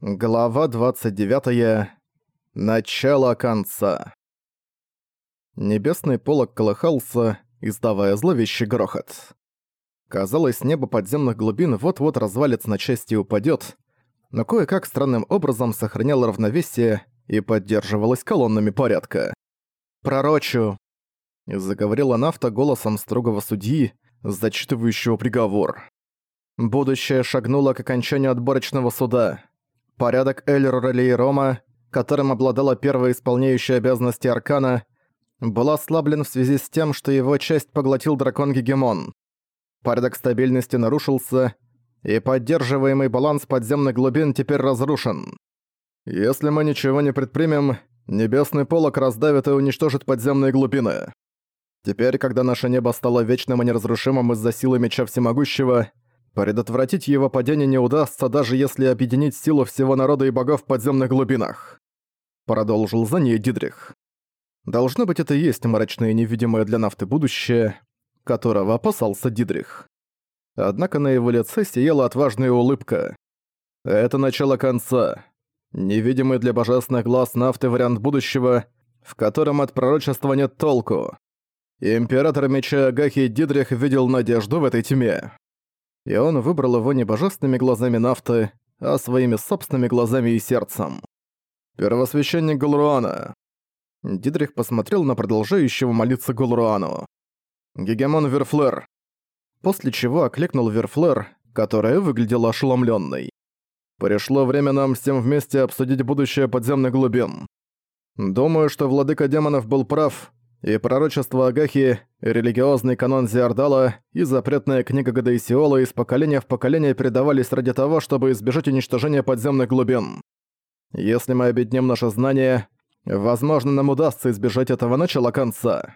Глава 29. Начало конца. Небесный полог колыхался, издавая зловещий грохот. Казалось, небо подземных глубин вот-вот развалится на части и упадёт, но кое-как странным образом сохраняло равновесие и поддерживалось колоннами порядка. «Пророчу!» — заговорила Нафта голосом строгого судьи, зачитывающего приговор. «Будущее шагнуло к окончанию отборочного суда». Порядок Эльрорели и Рома, которым обладала первая исполняющая обязанности Аркана, был ослаблен в связи с тем, что его часть поглотил дракон Гегемон. Порядок стабильности нарушился, и поддерживаемый баланс подземных глубин теперь разрушен. Если мы ничего не предпримем, небесный полог раздавит и уничтожит подземные глубины. Теперь, когда наше небо стало вечным и неразрушимым из-за силы Меча Всемогущего, Предотвратить его падение не удастся, даже если объединить силу всего народа и богов в подземных глубинах. Продолжил за ней Дидрих. Должно быть, это и есть мрачное невидимое для нафты будущее, которого опасался Дидрих. Однако на его лице сияла отважная улыбка. Это начало конца. Невидимый для божественных глаз нафты вариант будущего, в котором от пророчества нет толку. Император Меча Агахи Дидрих видел надежду в этой тьме и он выбрал его не божественными глазами нафты, а своими собственными глазами и сердцем. «Первосвященник Гулруана». Дидрих посмотрел на продолжающего молиться Гулруану. «Гегемон Верфлер». После чего окликнул Верфлер, которая выглядела ошеломленной. «Пришло время нам всем вместе обсудить будущее подземных глубин. Думаю, что владыка демонов был прав, и пророчество Агахи, религиозный канон Зиардала, и запретная книга Гадаисиола из поколения в поколение передавались ради того, чтобы избежать уничтожения подземных глубин. Если мы объединим наши знания, возможно, нам удастся избежать этого начала конца.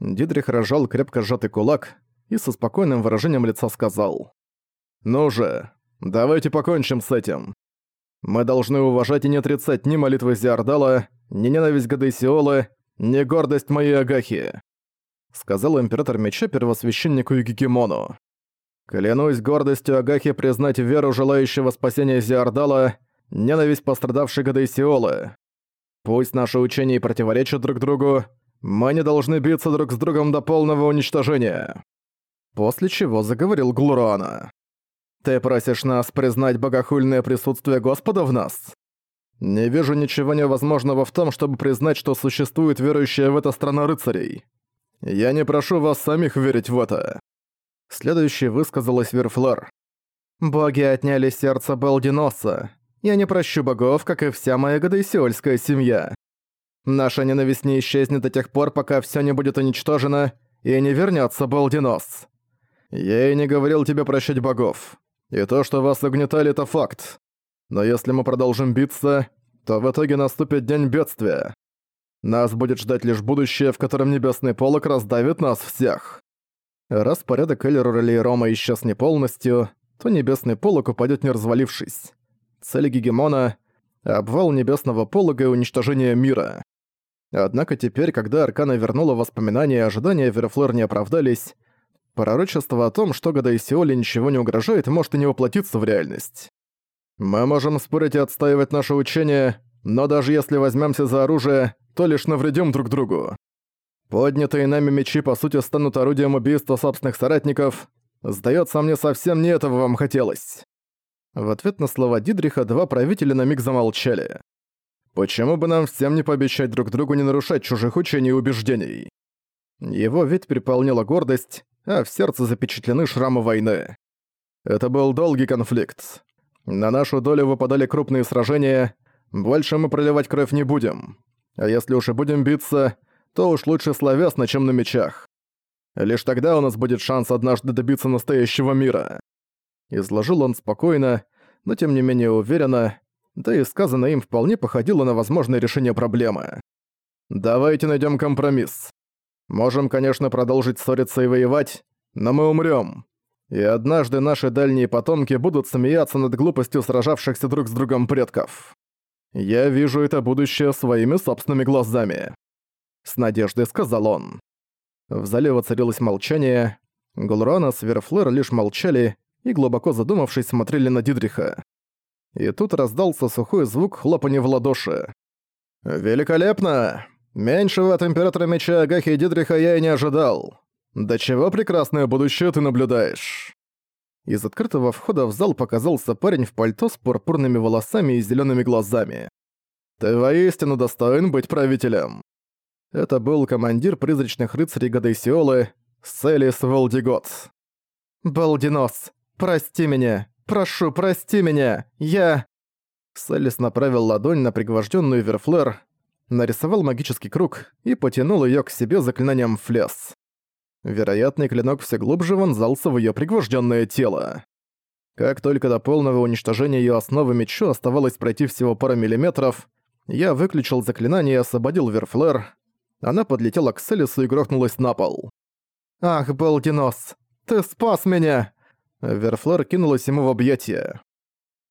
Дидрих разжал крепко сжатый кулак и со спокойным выражением лица сказал. «Ну же, давайте покончим с этим. Мы должны уважать и не отрицать ни молитвы Зиардала, ни ненависть Гадаисиолы, «Не гордость моей Агахи», — сказал император меча первосвященнику Югикимону. «Клянусь гордостью Агахи признать веру желающего спасения Зиардала, ненависть пострадавшей Гадайсиолы. Пусть наши учения противоречат друг другу, мы не должны биться друг с другом до полного уничтожения». После чего заговорил Глуруана. «Ты просишь нас признать богохульное присутствие Господа в нас?» Не вижу ничего невозможного в том, чтобы признать, что существует верующая в это страна рыцарей. Я не прошу вас самих верить в это. Следующий высказалась Верфлар. Боги отняли сердце Балдиноса. Я не прощу богов, как и вся моя гадайсиольская семья. Наша ненависть не исчезнет до тех пор, пока все не будет уничтожено, и не вернется Балдинос. Я и не говорил тебе прощать богов. И то, что вас угнетали, это факт. Но если мы продолжим биться, то в итоге наступит день бедствия. Нас будет ждать лишь будущее, в котором небесный полок раздавит нас всех. Раз порядок Эллерорели и Рома исчез не полностью, то небесный полок упадет не развалившись. Цель Гегемона — обвал небесного полога и уничтожение мира. Однако теперь, когда Аркана вернула воспоминания и ожидания Верфлер не оправдались, пророчество о том, что года Исиоле ничего не угрожает, может и не воплотиться в реальность. Мы можем спорить и отстаивать наше учение, но даже если возьмемся за оружие, то лишь навредим друг другу. Поднятые нами мечи по сути станут орудием убийства собственных соратников. Сдается мне, совсем не этого вам хотелось. В ответ на слова Дидриха два правителя на миг замолчали. Почему бы нам всем не пообещать друг другу не нарушать чужих учений и убеждений? Его ведь переполнила гордость, а в сердце запечатлены шрамы войны. Это был долгий конфликт. На нашу долю выпадали крупные сражения, больше мы проливать кровь не будем. А если уж и будем биться, то уж лучше словесно, чем на мечах. Лишь тогда у нас будет шанс однажды добиться настоящего мира. Изложил он спокойно, но тем не менее уверенно, да и сказанное им вполне походило на возможное решение проблемы. «Давайте найдем компромисс. Можем, конечно, продолжить ссориться и воевать, но мы умрем. И однажды наши дальние потомки будут смеяться над глупостью сражавшихся друг с другом предков. Я вижу это будущее своими собственными глазами. С надеждой сказал он. В зале воцарилось молчание. Гулрона с Верфлер лишь молчали и, глубоко задумавшись, смотрели на Дидриха. и тут раздался сухой звук хлопания в ладоши. «Великолепно! Меньшего от Императора Меча Агахи Дидриха я и не ожидал. До чего прекрасное будущее ты наблюдаешь?» Из открытого входа в зал показался парень в пальто с пурпурными волосами и зелеными глазами. «Ты воистину достоин быть правителем!» Это был командир призрачных рыцарей Гадейсиолы Селис Волдигот. «Балдинос, прости меня! Прошу, прости меня! Я...» Селис направил ладонь на пригвожденную Верфлер, нарисовал магический круг и потянул ее к себе заклинанием Флес. Вероятный клинок все глубже вонзался в ее пригвожденное тело. Как только до полного уничтожения ее основы мечу оставалось пройти всего пара миллиметров, я выключил заклинание и освободил Верфлер. Она подлетела к Селису и грохнулась на пол. «Ах, Балдинос, ты спас меня!» Верфлер кинулась ему в объятия.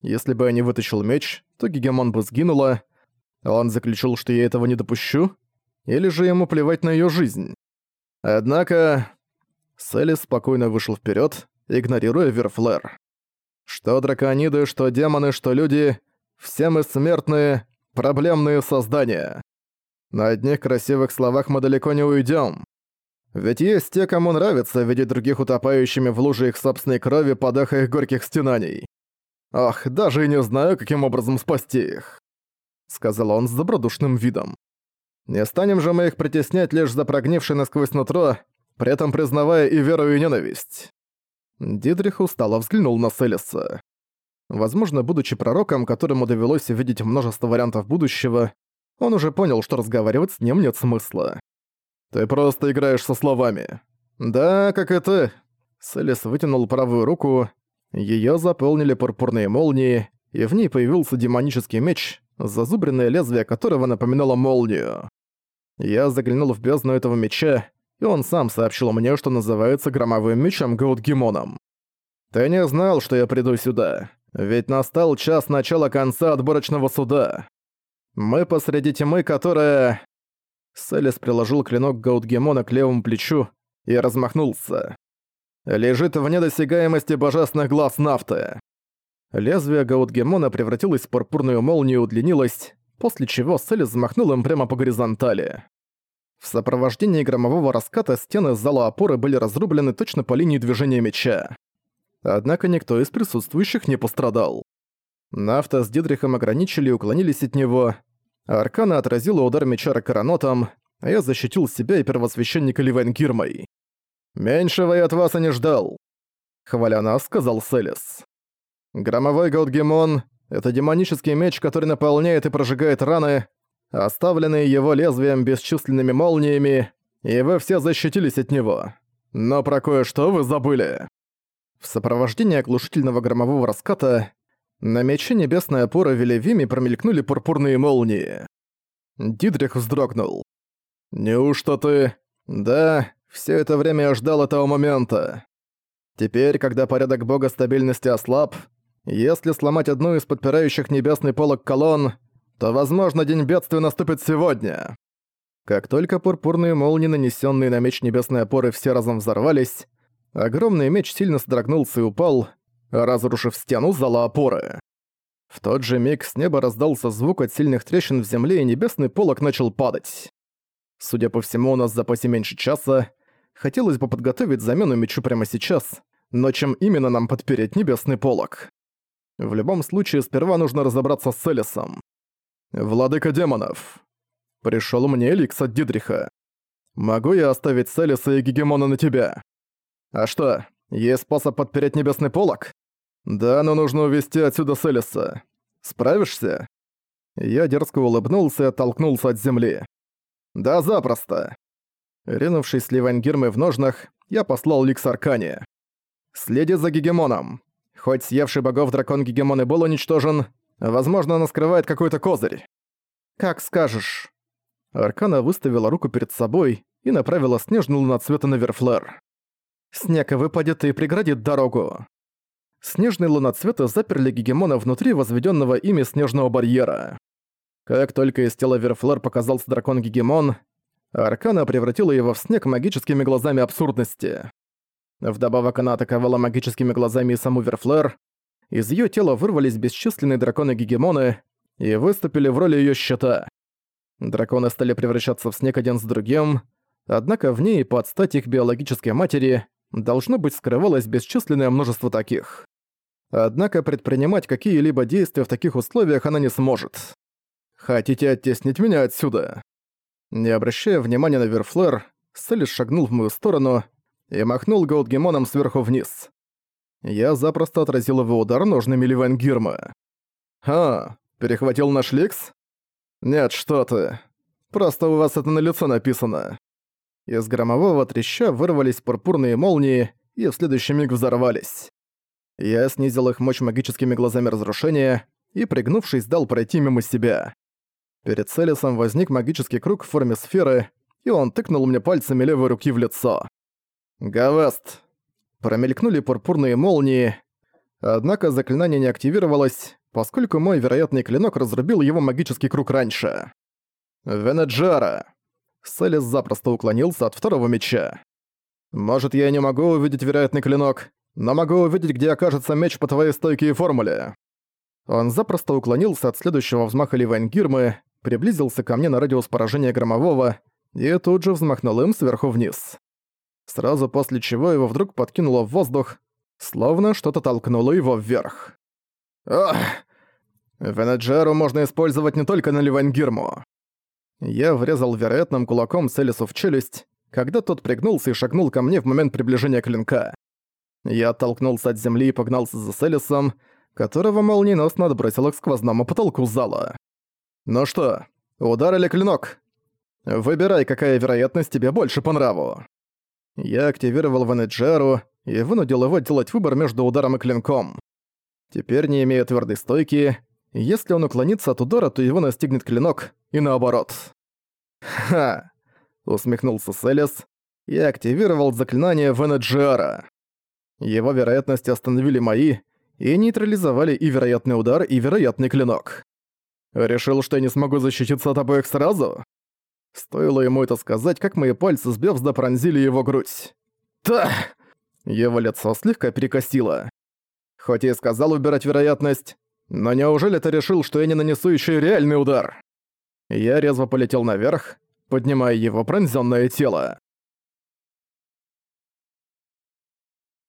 Если бы я не вытащил меч, то Гегемон бы сгинула. Он заключил, что я этого не допущу? Или же ему плевать на ее жизнь? Однако... Селли спокойно вышел вперед, игнорируя Верфлер. Что дракониды, что демоны, что люди, все мы смертные, проблемные создания. На одних красивых словах мы далеко не уйдем. Ведь есть те, кому нравится видеть других утопающими в луже их собственной крови под их горьких стенаний. Ох, даже и не знаю, каким образом спасти их. Сказал он с добродушным видом. Не станем же мы их притеснять лишь за прогнившее насквозь нутро, при этом признавая и веру, и ненависть. Дидрих устало взглянул на Селиса. Возможно, будучи пророком, которому довелось видеть множество вариантов будущего, он уже понял, что разговаривать с ним нет смысла. «Ты просто играешь со словами». «Да, как и ты». Селис вытянул правую руку, её заполнили пурпурные молнии, и в ней появился демонический меч, зазубренное лезвие которого напоминало молнию. Я заглянул в бездну этого меча, и он сам сообщил мне, что называется громовым мечом Гаутгимоном. «Ты не знал, что я приду сюда, ведь настал час начала конца отборочного суда. Мы посреди тьмы, которая...» Селес приложил клинок Гаутгемона к левому плечу и размахнулся. «Лежит вне досягаемости божественных глаз нафты. Лезвие Гаутгемона превратилось в пурпурную молнию и удлинилось, после чего Селли взмахнул им прямо по горизонтали. В сопровождении громового раската стены зала опоры были разрублены точно по линии движения меча. Однако никто из присутствующих не пострадал. Нафта с Дидрихом ограничили и уклонились от него. Аркана отразила удар меча Ракаранотом, а я защитил себя и первосвященника Ливенгирмой. «Меньшего я от вас и не ждал», — хваля нас, сказал Селис. Громовой Гаутгемон — это демонический меч, который наполняет и прожигает раны, оставленные его лезвием бесчисленными молниями, и вы все защитились от него. Но про кое-что вы забыли. В сопровождении оглушительного громового раската на мече небесной опоры Велевими промелькнули пурпурные молнии. Дидрих вздрогнул. «Неужто ты...» «Да, все это время я ждал этого момента. Теперь, когда порядок бога стабильности ослаб, если сломать одну из подпирающих небесный полог колонн, то, возможно, день бедствия наступит сегодня. Как только пурпурные молнии, нанесенные на меч небесной опоры, все разом взорвались, огромный меч сильно содрогнулся и упал, разрушив стену зала опоры. В тот же миг с неба раздался звук от сильных трещин в земле, и небесный полог начал падать. Судя по всему, у нас в запасе меньше часа. Хотелось бы подготовить замену мечу прямо сейчас, но чем именно нам подпереть небесный полог? В любом случае, сперва нужно разобраться с Элисом. «Владыка демонов!» Пришёл мне Эликс от Дидриха. «Могу я оставить Селиса и Гегемона на тебя?» «А что, есть способ подпереть небесный полог?» «Да, но нужно увести отсюда Селиса. Справишься?» Я дерзко улыбнулся и оттолкнулся от земли. «Да, запросто!» Ринувшись с Ливангирмой в ножнах, я послал Ликс Аркане. «Следи за Гегемоном. Хоть съевший богов дракон Гегемон и был уничтожен, возможно, он скрывает какой-то козырь. Как скажешь. Аркана выставила руку перед собой и направила снежную луноцвета на Верфлер. Снег выпадет и преградит дорогу. Снежные луноцветы заперли Гегемона внутри возведенного ими снежного барьера. Как только из тела Верфлер показался дракон Гегемон, Аркана превратила его в снег магическими глазами абсурдности. Вдобавок она атаковала магическими глазами и саму Верфлер. из её тела вырвались бесчисленные драконы-гегемоны и выступили в роли её щита. Драконы стали превращаться в снег один с другим, однако в ней, под стать их биологической матери, должно быть скрывалось бесчисленное множество таких. Однако предпринимать какие-либо действия в таких условиях она не сможет. «Хотите оттеснить меня отсюда?» Не обращая внимания на Верфлэр, Селис шагнул в мою сторону и махнул Голдгемоном сверху вниз. Я запросто отразил его удар ножными Ливангирма. «А, перехватил наш Ликс?» «Нет, что ты. Просто у вас это на лицо написано». Из громового треща вырвались пурпурные молнии и в следующий миг взорвались. Я снизил их мощь магическими глазами разрушения и, пригнувшись, дал пройти мимо себя. Перед Селисом возник магический круг в форме сферы, и он тыкнул мне пальцами левой руки в лицо. «Гавест!» Промелькнули пурпурные молнии, однако заклинание не активировалось, поскольку мой вероятный клинок разрубил его магический круг раньше. «Венеджара!» Селис запросто уклонился от второго меча. «Может, я не могу увидеть вероятный клинок, но могу увидеть, где окажется меч по твоей стойке и формуле». Он запросто уклонился от следующего взмаха Ливайнгирмы, приблизился ко мне на радиус поражения громового и тут же взмахнул им сверху вниз. Сразу после чего его вдруг подкинуло в воздух, словно что-то толкнуло его вверх. «Ах! Венеджеру можно использовать не только на Ливангирму. Я врезал вероятным кулаком Селису в челюсть, когда тот пригнулся и шагнул ко мне в момент приближения клинка. Я оттолкнулся от земли и погнался за Селисом, которого молниеносно отбросило к сквозному потолку зала. «Ну что, удар или клинок? Выбирай, какая вероятность тебе больше по нраву». Я активировал Ванеджеру и вынудил его делать выбор между ударом и клинком. Теперь, не имея твердой стойки, если он уклонится от удара, то его настигнет клинок, и наоборот. «Ха!» — усмехнулся Селес и активировал заклинание Венеджиара. Его вероятности остановили мои и нейтрализовали и вероятный удар, и вероятный клинок. Решил, что я не смогу защититься от обоих сразу? Стоило ему это сказать, как мои пальцы с Бевзда пронзили его грудь. «Та!» Его лицо слегка перекосило. Хоть и сказал убирать вероятность, но неужели ты решил, что я не нанесу еще и реальный удар? Я резво полетел наверх, поднимая его пронзённое тело.